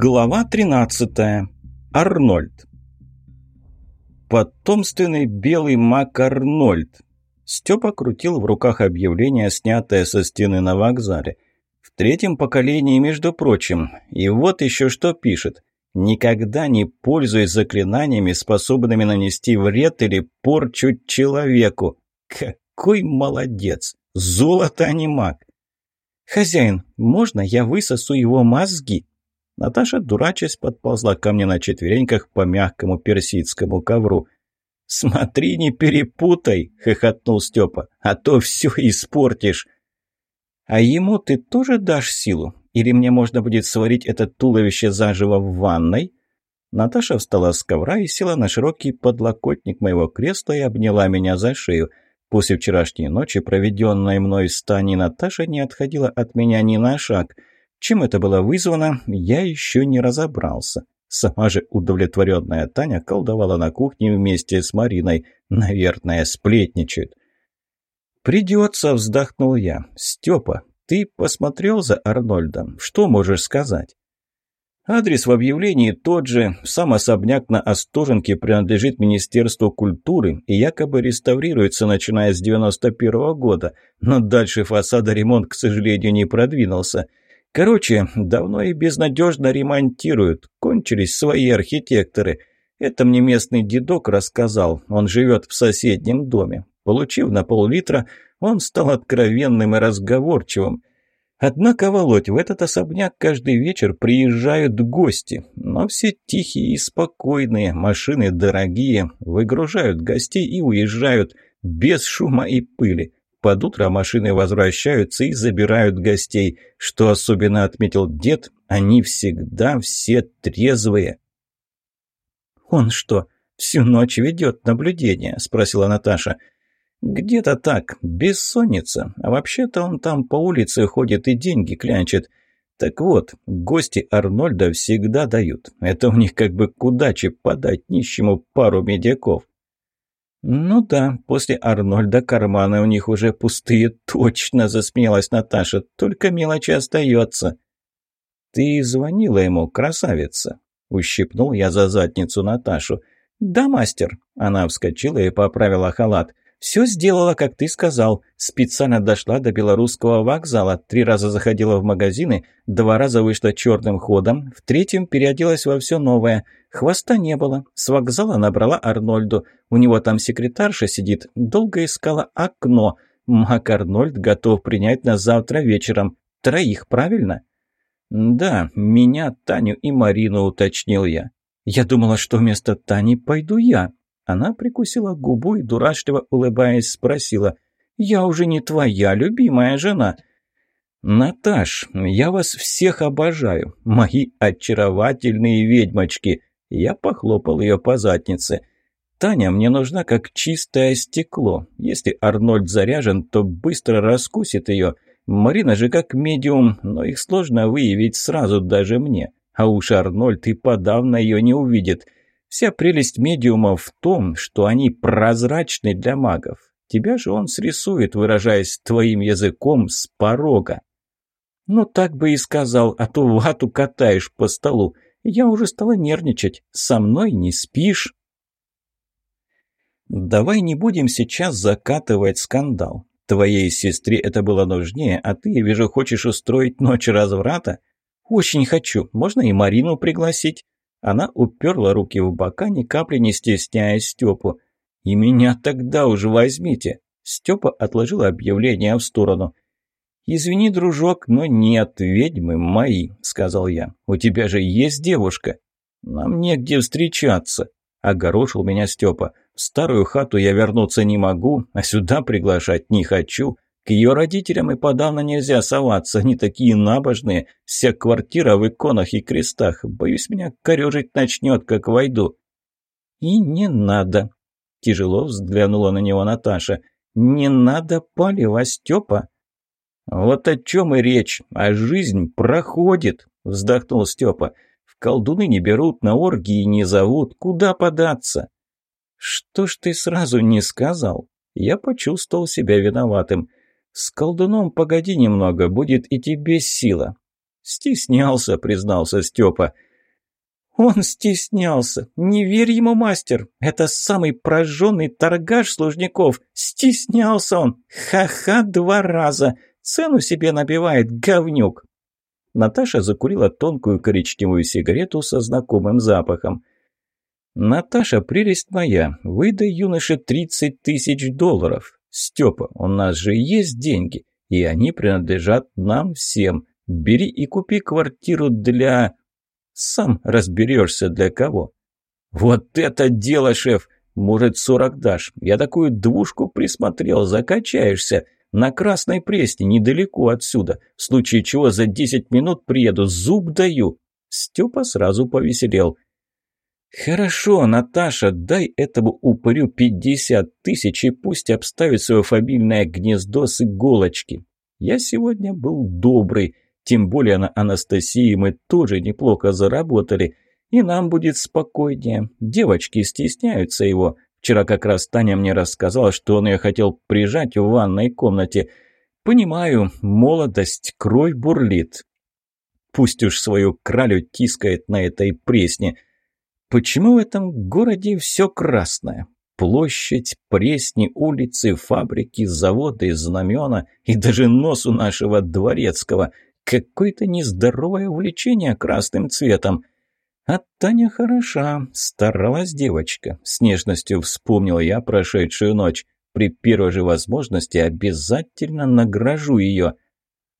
Глава 13. Арнольд. Потомственный белый маг Арнольд. Степа крутил в руках объявление, снятое со стены на вокзале. В третьем поколении, между прочим. И вот еще что пишет. «Никогда не пользуясь заклинаниями, способными нанести вред или порчу человеку». Какой молодец! Золото, а не маг. «Хозяин, можно я высосу его мозги?» Наташа, дурачась, подползла ко мне на четвереньках по мягкому персидскому ковру. «Смотри, не перепутай!» — хохотнул Степа. «А то все испортишь!» «А ему ты тоже дашь силу? Или мне можно будет сварить это туловище заживо в ванной?» Наташа встала с ковра и села на широкий подлокотник моего кресла и обняла меня за шею. После вчерашней ночи, проведенной мной с Таней, Наташа не отходила от меня ни на шаг — чем это было вызвано, я еще не разобрался. Сама же удовлетворенная Таня колдовала на кухне вместе с Мариной. Наверное, сплетничает. «Придется», — вздохнул я. «Степа, ты посмотрел за Арнольдом? Что можешь сказать?» Адрес в объявлении тот же. Сам особняк на Остоженке принадлежит Министерству культуры и якобы реставрируется, начиная с 91 -го года. Но дальше фасада ремонт, к сожалению, не продвинулся. Короче, давно и безнадежно ремонтируют. Кончились свои архитекторы. Это мне местный дедок рассказал. Он живет в соседнем доме. Получив на пол-литра, он стал откровенным и разговорчивым. Однако, Володь, в этот особняк каждый вечер приезжают гости. Но все тихие и спокойные, машины дорогие, выгружают гостей и уезжают без шума и пыли. Под утро машины возвращаются и забирают гостей. Что особенно отметил дед, они всегда все трезвые. «Он что, всю ночь ведет наблюдение?» – спросила Наташа. «Где-то так, бессонница. А вообще-то он там по улице ходит и деньги клянчит. Так вот, гости Арнольда всегда дают. Это у них как бы к удаче подать нищему пару медяков. «Ну да, после Арнольда карманы у них уже пустые, точно!» – засмеялась Наташа. «Только мелочи остается». «Ты звонила ему, красавица?» – ущипнул я за задницу Наташу. «Да, мастер!» – она вскочила и поправила халат. «Все сделала, как ты сказал. Специально дошла до белорусского вокзала, три раза заходила в магазины, два раза вышла черным ходом, в третьем переоделась во все новое. Хвоста не было. С вокзала набрала Арнольду. У него там секретарша сидит. Долго искала окно. Мак Арнольд готов принять нас завтра вечером. Троих, правильно?» «Да, меня, Таню и Марину», — уточнил я. «Я думала, что вместо Тани пойду я», она прикусила губу и, дурашливо улыбаясь, спросила, «Я уже не твоя любимая жена». «Наташ, я вас всех обожаю, мои очаровательные ведьмочки!» Я похлопал ее по заднице. «Таня мне нужна как чистое стекло. Если Арнольд заряжен, то быстро раскусит ее. Марина же как медиум, но их сложно выявить сразу даже мне. А уж Арнольд и подавно ее не увидит. Вся прелесть медиума в том, что они прозрачны для магов. Тебя же он срисует, выражаясь твоим языком, с порога. Ну, так бы и сказал, а то вату катаешь по столу. Я уже стала нервничать. Со мной не спишь. Давай не будем сейчас закатывать скандал. Твоей сестре это было нужнее, а ты, вижу, хочешь устроить ночь разврата? Очень хочу. Можно и Марину пригласить. Она уперла руки в бока, ни капли не стесняя Степу. «И меня тогда уже возьмите!» Степа отложил объявление в сторону. «Извини, дружок, но нет, ведьмы мои», — сказал я. «У тебя же есть девушка». «Нам негде встречаться», — огорошил меня Степа. «В старую хату я вернуться не могу, а сюда приглашать не хочу. К ее родителям и подавно нельзя соваться, они такие набожные. Вся квартира в иконах и крестах. Боюсь, меня корежить начнет, как войду». «И не надо», – тяжело взглянула на него Наташа. «Не надо палева, Степа». «Вот о чем и речь. А жизнь проходит», – вздохнул Степа. «В колдуны не берут, на оргии не зовут. Куда податься?» «Что ж ты сразу не сказал?» Я почувствовал себя виноватым. «С колдуном погоди немного, будет и тебе сила». «Стеснялся», — признался Степа. Он стеснялся. Не верь ему, мастер. Это самый прожженный торгаш служников. Стеснялся он. Ха-ха два раза. Цену себе набивает, говнюк. Наташа закурила тонкую коричневую сигарету со знакомым запахом. «Наташа, прелесть моя, выдай юноше 30 тысяч долларов. Степа, у нас же есть деньги, и они принадлежат нам всем. Бери и купи квартиру для...» Сам разберешься для кого. Вот это дело, шеф! Может, сорок дашь? Я такую двушку присмотрел, закачаешься. На Красной Пресне, недалеко отсюда. В случае чего за десять минут приеду, зуб даю. Степа сразу повеселел. «Хорошо, Наташа, дай этому упырю пятьдесят тысяч и пусть обставит свое фамильное гнездо с иголочки. Я сегодня был добрый, тем более на Анастасии мы тоже неплохо заработали. И нам будет спокойнее. Девочки стесняются его. Вчера как раз Таня мне рассказала, что он ее хотел прижать в ванной комнате. Понимаю, молодость, кровь бурлит. Пусть уж свою кралю тискает на этой пресне. Почему в этом городе все красное? Площадь, пресни, улицы, фабрики, заводы, знамена и даже нос у нашего дворецкого – Какое-то нездоровое увлечение красным цветом. А Таня хороша, старалась девочка. С нежностью вспомнил я прошедшую ночь. При первой же возможности обязательно награжу ее.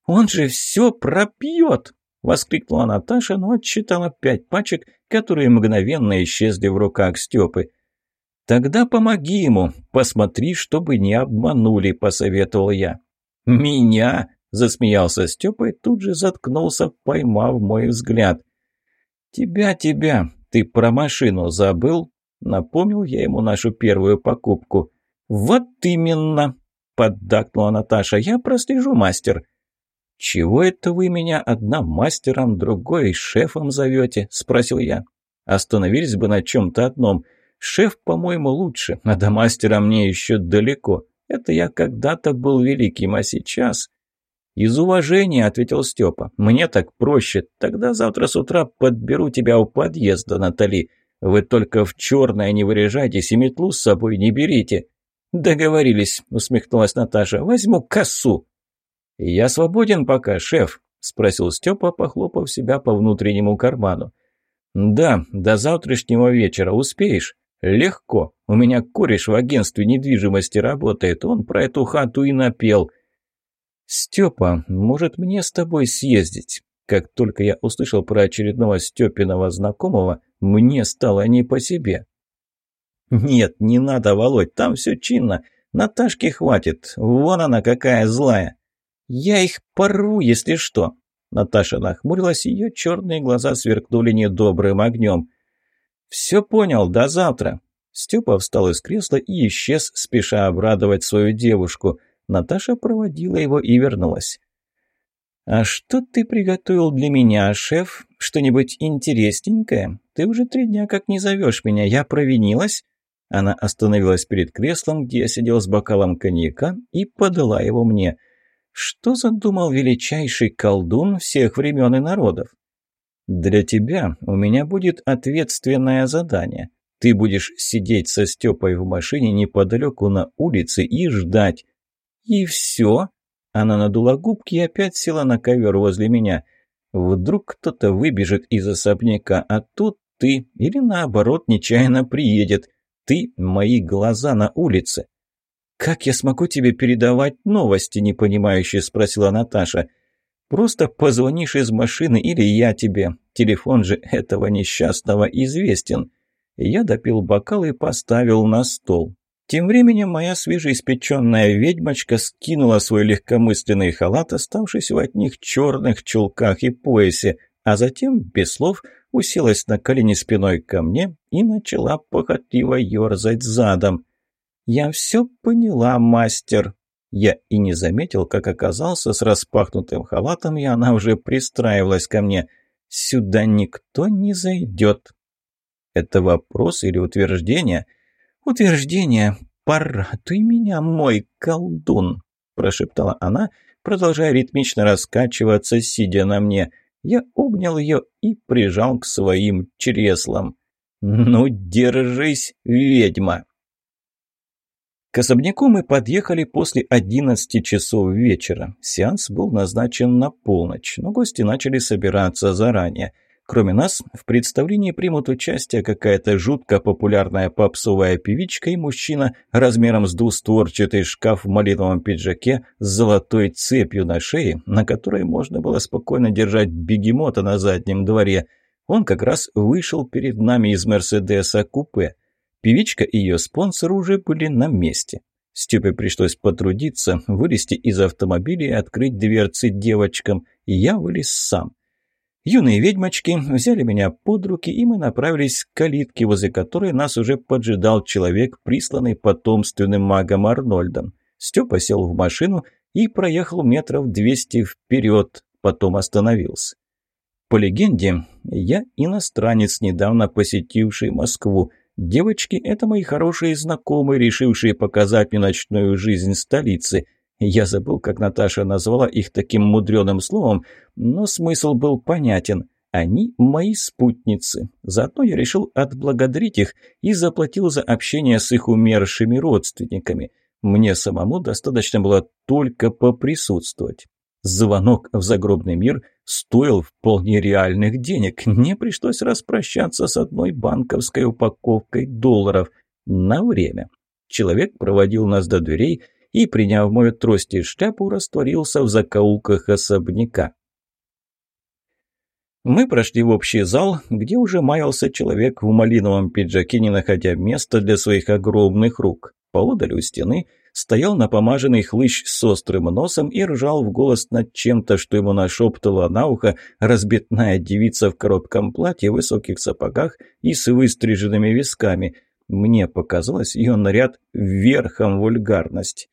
«Он же все пропьет!» — воскликнула Наташа, но отчитала пять пачек, которые мгновенно исчезли в руках Степы. «Тогда помоги ему, посмотри, чтобы не обманули», — посоветовал я. «Меня?» Засмеялся Степа и тут же заткнулся, поймав мой взгляд. «Тебя, тебя! Ты про машину забыл?» Напомнил я ему нашу первую покупку. «Вот именно!» – поддакнула Наташа. «Я прослежу, мастер». «Чего это вы меня одна мастером, другой шефом зовете?» – спросил я. «Остановились бы на чем-то одном. Шеф, по-моему, лучше, а до мастера мне еще далеко. Это я когда-то был великим, а сейчас...» «Из уважения», — ответил Степа. «Мне так проще. Тогда завтра с утра подберу тебя у подъезда, Натали. Вы только в черное не выряжайтесь и метлу с собой не берите». «Договорились», — усмехнулась Наташа. «Возьму косу». «Я свободен пока, шеф», — спросил Степа, похлопав себя по внутреннему карману. «Да, до завтрашнего вечера успеешь?» «Легко. У меня кореш в агентстве недвижимости работает. Он про эту хату и напел. «Степа, может мне с тобой съездить?» Как только я услышал про очередного Степиного знакомого, мне стало не по себе. «Нет, не надо, Володь, там все чинно. Наташки хватит. Вон она какая злая. Я их порву, если что». Наташа нахмурилась, ее черные глаза сверкнули недобрым огнем. «Все понял, до завтра». Степа встал из кресла и исчез, спеша обрадовать свою девушку. Наташа проводила его и вернулась. «А что ты приготовил для меня, шеф? Что-нибудь интересненькое? Ты уже три дня как не зовешь меня. Я провинилась?» Она остановилась перед креслом, где я сидел с бокалом коньяка, и подала его мне. «Что задумал величайший колдун всех времен и народов?» «Для тебя у меня будет ответственное задание. Ты будешь сидеть со Степой в машине неподалеку на улице и ждать, «И все?» Она надула губки и опять села на ковер возле меня. «Вдруг кто-то выбежит из особняка, а тут ты, или наоборот, нечаянно приедет. Ты – мои глаза на улице». «Как я смогу тебе передавать новости?» – непонимающе спросила Наташа. «Просто позвонишь из машины или я тебе. Телефон же этого несчастного известен». Я допил бокал и поставил на стол. Тем временем моя свежеиспеченная ведьмочка скинула свой легкомысленный халат, оставшись в одних черных чулках и поясе, а затем, без слов, уселась на колени спиной ко мне и начала похотливо ерзать задом. «Я все поняла, мастер!» Я и не заметил, как оказался с распахнутым халатом, и она уже пристраивалась ко мне. «Сюда никто не зайдет!» Это вопрос или утверждение – «Утверждение. Порадуй меня, мой колдун!» – прошептала она, продолжая ритмично раскачиваться, сидя на мне. Я обнял ее и прижал к своим чреслам. «Ну, держись, ведьма!» К особняку мы подъехали после 11 часов вечера. Сеанс был назначен на полночь, но гости начали собираться заранее. Кроме нас, в представлении примут участие какая-то жутко популярная попсовая певичка и мужчина размером с двустворчатый шкаф в малиновом пиджаке с золотой цепью на шее, на которой можно было спокойно держать бегемота на заднем дворе. Он как раз вышел перед нами из Мерседеса купе. Певичка и ее спонсор уже были на месте. Степе пришлось потрудиться, вылезти из автомобиля и открыть дверцы девочкам, и я вылез сам. Юные ведьмочки взяли меня под руки, и мы направились к калитке, возле которой нас уже поджидал человек, присланный потомственным магом Арнольдом. Степа сел в машину и проехал метров двести вперед, потом остановился. По легенде, я иностранец, недавно посетивший Москву. Девочки – это мои хорошие знакомые, решившие показать мне ночную жизнь столицы – я забыл, как Наташа назвала их таким мудреным словом, но смысл был понятен. Они мои спутницы. Заодно я решил отблагодарить их и заплатил за общение с их умершими родственниками. Мне самому достаточно было только поприсутствовать. Звонок в загробный мир стоил вполне реальных денег. Мне пришлось распрощаться с одной банковской упаковкой долларов на время. Человек проводил нас до дверей – и, приняв мою трость и шляпу, растворился в закоулках особняка. Мы прошли в общий зал, где уже маялся человек в малиновом пиджаке, не находя места для своих огромных рук. Поодаль у стены стоял напомаженный хлыщ с острым носом и ржал в голос над чем-то, что ему нашептала на ухо разбитная девица в коротком платье, высоких сапогах и с выстриженными висками. Мне показалось ее наряд верхом вульгарность.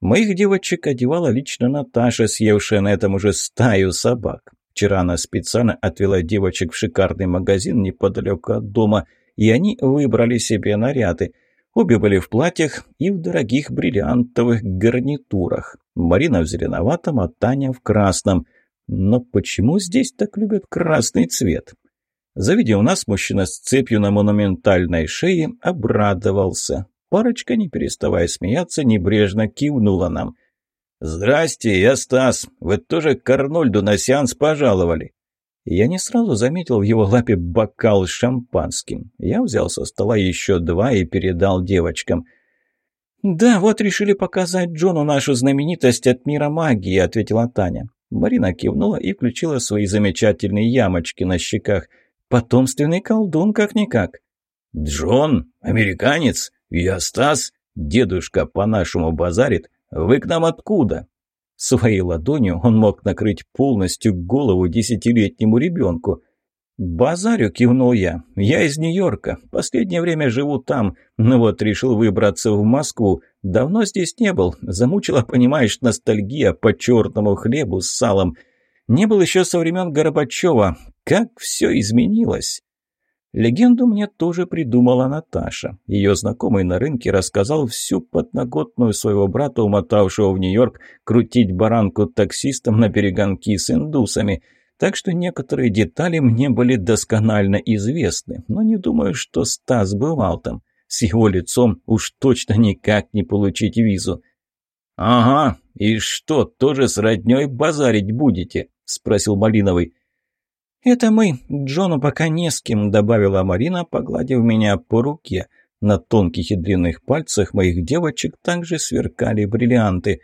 Моих девочек одевала лично Наташа, съевшая на этом уже стаю собак. Вчера она специально отвела девочек в шикарный магазин неподалеку от дома, и они выбрали себе наряды. Обе были в платьях и в дорогих бриллиантовых гарнитурах. Марина в зеленоватом, а Таня в красном. Но почему здесь так любят красный цвет? Завидев нас, мужчина с цепью на монументальной шее обрадовался. Парочка, не переставая смеяться, небрежно кивнула нам. «Здрасте, я Стас. Вы тоже к Арнольду на сеанс пожаловали?» Я не сразу заметил в его лапе бокал с шампанским. Я взял со стола еще два и передал девочкам. «Да, вот решили показать Джону нашу знаменитость от мира магии», — ответила Таня. Марина кивнула и включила свои замечательные ямочки на щеках. «Потомственный колдун, как-никак». «Джон? Американец? «Я Стас, дедушка по-нашему базарит. Вы к нам откуда?» Своей ладонью он мог накрыть полностью голову десятилетнему ребенку. «Базарю», — кивнул я. «Я из Нью-Йорка. Последнее время живу там, но вот решил выбраться в Москву. Давно здесь не был. Замучила, понимаешь, ностальгия по черному хлебу с салом. Не был еще со времен Горбачева. Как все изменилось!» Легенду мне тоже придумала Наташа. Ее знакомый на рынке рассказал всю подноготную своего брата, умотавшего в Нью-Йорк, крутить баранку таксистом на перегонки с индусами. Так что некоторые детали мне были досконально известны, но не думаю, что Стас бывал там. С его лицом уж точно никак не получить визу. «Ага, и что, тоже с роднёй базарить будете?» – спросил Малиновый. «Это мы. Джону пока не с кем», — добавила Марина, погладив меня по руке. На тонких и длинных пальцах моих девочек также сверкали бриллианты.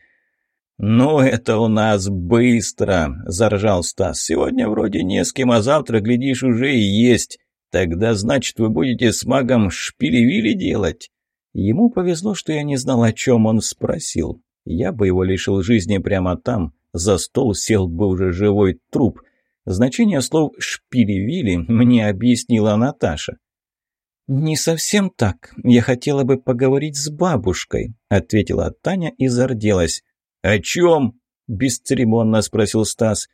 «Ну, это у нас быстро!» – заржал Стас. «Сегодня вроде не с кем, а завтра, глядишь, уже и есть. Тогда, значит, вы будете с магом шпилевили делать?» Ему повезло, что я не знал, о чем он спросил. Я бы его лишил жизни прямо там. За стол сел бы уже живой труп – Значение слов «шпилевили» мне объяснила Наташа. «Не совсем так. Я хотела бы поговорить с бабушкой», — ответила Таня и зарделась. «О чем?» — бесцеремонно спросил Стас.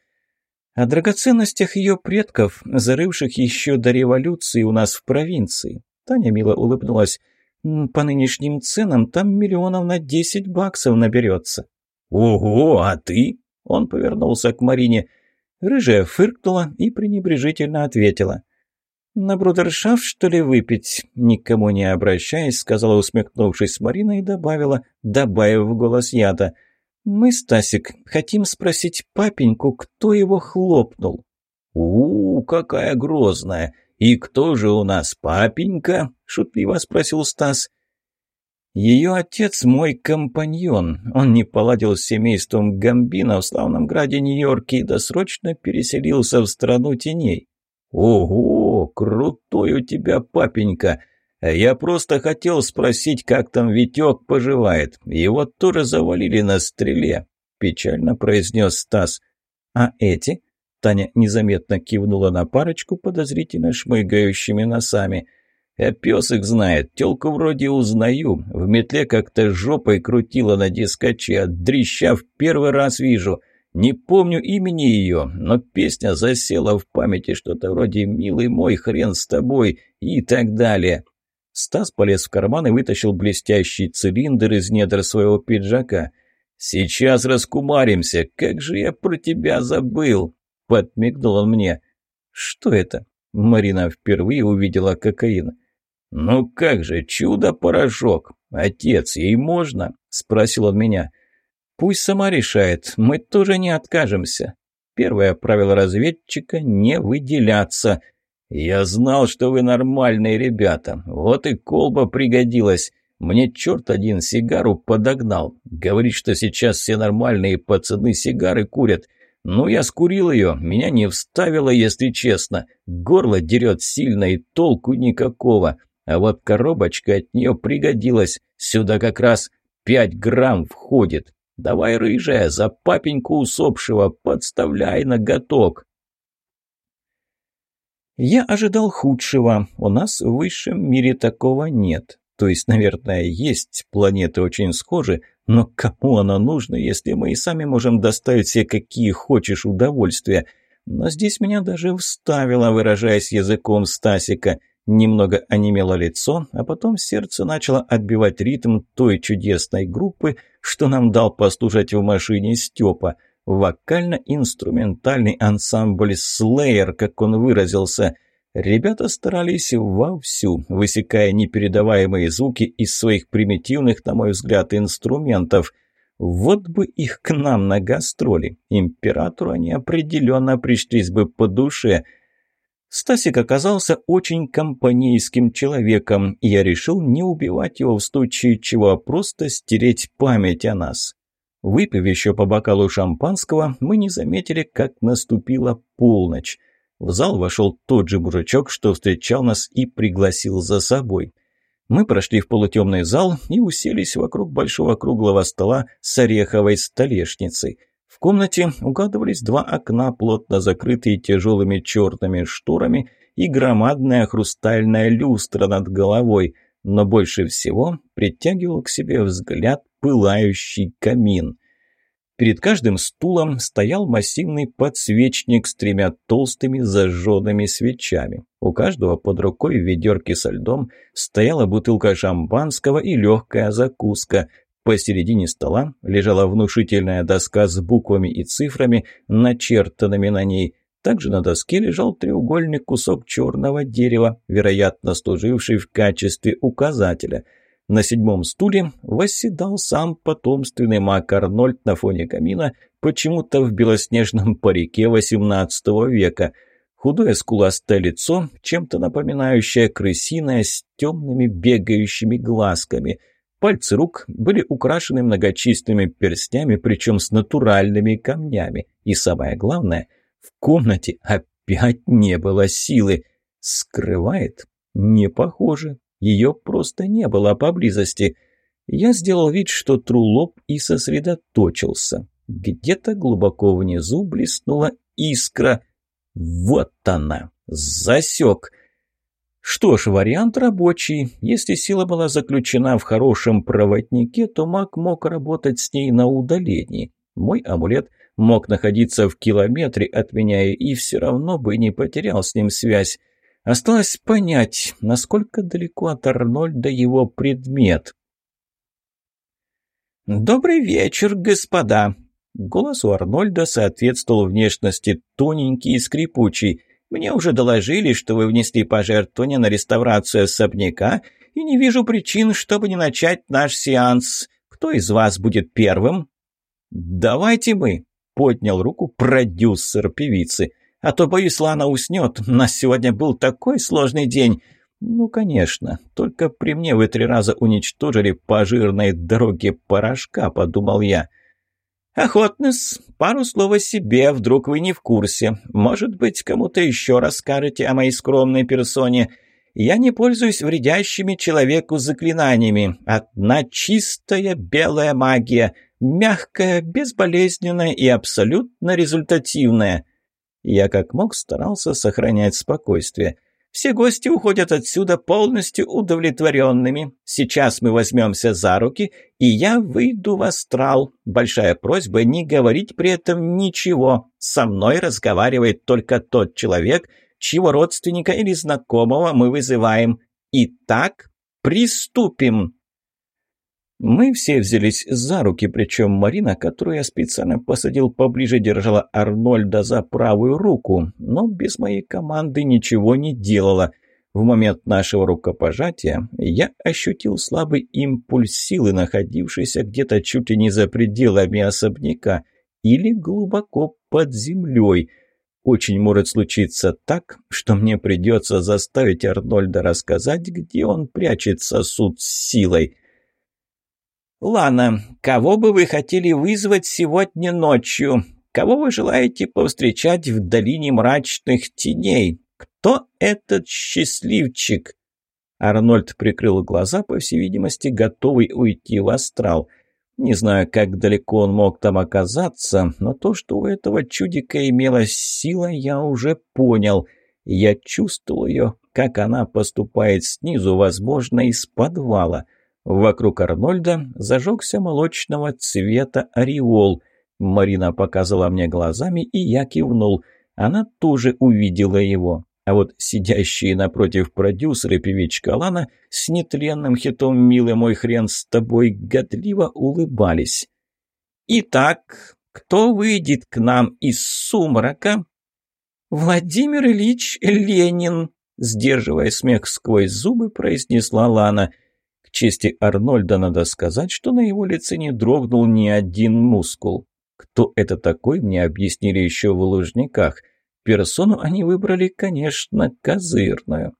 «О драгоценностях ее предков, зарывших еще до революции у нас в провинции». Таня мило улыбнулась. «По нынешним ценам там миллионов на десять баксов наберется». «Ого, а ты?» — он повернулся к Марине. Рыжая фыркнула и пренебрежительно ответила. «На брудершафт, что ли, выпить?» Никому не обращаясь, сказала, усмехнувшись Марина и добавила, добавив в голос яда. «Мы, Стасик, хотим спросить папеньку, кто его хлопнул?» «У, -у какая грозная! И кто же у нас папенька?» – шутливо спросил Стас. Ее отец мой компаньон. Он не поладил с семейством Гамбина в славном граде Нью-Йорке и досрочно переселился в страну теней. «Ого, крутой у тебя папенька! Я просто хотел спросить, как там Витек поживает. Его тоже завалили на стреле», – печально произнес Стас. «А эти?» – Таня незаметно кивнула на парочку, подозрительно шмыгающими носами – а пес их знает, телку вроде узнаю. В метле как-то жопой крутила на дискоче, а дрища в первый раз вижу. Не помню имени ее, но песня засела в памяти, что-то вроде «Милый мой, хрен с тобой» и так далее. Стас полез в карман и вытащил блестящий цилиндр из недр своего пиджака. «Сейчас раскумаримся, как же я про тебя забыл!» — подмигнул он мне. «Что это?» Марина впервые увидела кокаин. «Ну как же, чудо-порошок! Отец, ей можно?» – спросил он меня. «Пусть сама решает, мы тоже не откажемся. Первое правило разведчика – не выделяться. Я знал, что вы нормальные ребята, вот и колба пригодилась. Мне черт один сигару подогнал. Говорит, что сейчас все нормальные пацаны сигары курят. Ну, я скурил ее, меня не вставило, если честно. Горло дерет сильно и толку никакого. А вот коробочка от нее пригодилась. Сюда как раз пять грамм входит. Давай, рыжая, за папеньку усопшего подставляй на готок. Я ожидал худшего. У нас в высшем мире такого нет. То есть, наверное, есть планеты очень схожи, но кому оно нужно, если мы и сами можем доставить себе какие хочешь удовольствия? Но здесь меня даже вставило, выражаясь языком Стасика – Немного онемело лицо, а потом сердце начало отбивать ритм той чудесной группы, что нам дал послушать в машине Степа. Вокально-инструментальный ансамбль «Слеер», как он выразился. Ребята старались вовсю, высекая непередаваемые звуки из своих примитивных, на мой взгляд, инструментов. Вот бы их к нам на гастроли. Императору они определенно пришлись бы по душе – Стасик оказался очень компанейским человеком, и я решил не убивать его в случае чего, а просто стереть память о нас. Выпив еще по бокалу шампанского, мы не заметили, как наступила полночь. В зал вошел тот же мужичок, что встречал нас и пригласил за собой. Мы прошли в полутемный зал и уселись вокруг большого круглого стола с ореховой столешницей – в комнате угадывались два окна, плотно закрытые тяжелыми черными шторами, и громадная хрустальная люстра над головой, но больше всего притягивал к себе взгляд пылающий камин. Перед каждым стулом стоял массивный подсвечник с тремя толстыми зажженными свечами. У каждого под рукой в ведерке со льдом стояла бутылка шампанского и легкая закуска. Посередине стола лежала внушительная доска с буквами и цифрами, начертанными на ней. Также на доске лежал треугольный кусок черного дерева, вероятно, служивший в качестве указателя. На седьмом стуле восседал сам потомственный маг Арнольд на фоне камина, почему-то в белоснежном парике XVIII века. Худое скуластое лицо, чем-то напоминающее крысиное, с темными бегающими глазками – Пальцы рук были украшены многочисленными перстнями, причем с натуральными камнями. И самое главное, в комнате опять не было силы. Скрывает? Не похоже. Ее просто не было поблизости. Я сделал вид, что тру лоб и сосредоточился. Где-то глубоко внизу блеснула искра. Вот она! Засек! Что ж, вариант рабочий. Если сила была заключена в хорошем проводнике, то маг мог работать с ней на удалении. Мой амулет мог находиться в километре от меня и все равно бы не потерял с ним связь. Осталось понять, насколько далеко от Арнольда его предмет. «Добрый вечер, господа!» Голос у Арнольда соответствовал внешности тоненький и скрипучий. «Мне уже доложили, что вы внесли пожертвование на реставрацию особняка, и не вижу причин, чтобы не начать наш сеанс. Кто из вас будет первым?» «Давайте мы», — поднял руку продюсер певицы. «А то, боюсь, Лана уснет. У нас сегодня был такой сложный день». «Ну, конечно. Только при мне вы три раза уничтожили по жирной дороге порошка», — подумал я. «Охотно-с. Пару слов о себе, вдруг вы не в курсе. Может быть, кому-то еще расскажете о моей скромной персоне. Я не пользуюсь вредящими человеку заклинаниями. Одна чистая белая магия, мягкая, безболезненная и абсолютно результативная». Я как мог старался сохранять спокойствие — все гости уходят отсюда полностью удовлетворенными. Сейчас мы возьмемся за руки, и я выйду в астрал. Большая просьба не говорить при этом ничего. Со мной разговаривает только тот человек, чьего родственника или знакомого мы вызываем. Итак, приступим. Мы все взялись за руки, причем Марина, которую я специально посадил поближе, держала Арнольда за правую руку, но без моей команды ничего не делала. В момент нашего рукопожатия я ощутил слабый импульс силы, находившийся где-то чуть ли не за пределами особняка или глубоко под землей. Очень может случиться так, что мне придется заставить Арнольда рассказать, где он прячет сосуд с силой. «Лана, кого бы вы хотели вызвать сегодня ночью? Кого вы желаете повстречать в долине мрачных теней? Кто этот счастливчик?» Арнольд прикрыл глаза, по всей видимости, готовый уйти в астрал. Не знаю, как далеко он мог там оказаться, но то, что у этого чудика имелась сила, я уже понял. Я чувствовал ее, как она поступает снизу, возможно, из подвала — Вокруг Арнольда зажегся молочного цвета ореол. Марина показала мне глазами, и я кивнул. Она тоже увидела его. А вот сидящие напротив продюсеры певичка Лана с нетленным хитом «Милый мой хрен с тобой» годливо улыбались. «Итак, кто выйдет к нам из сумрака?» «Владимир Ильич Ленин», — сдерживая смех сквозь зубы, произнесла Лана — чести Арнольда надо сказать, что на его лице не дрогнул ни один мускул. Кто это такой, мне объяснили еще в Лужниках. Персону они выбрали, конечно, козырную.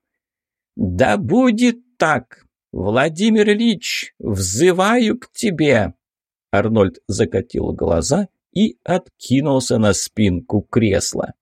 «Да будет так! Владимир Ильич, взываю к тебе!» Арнольд закатил глаза и откинулся на спинку кресла.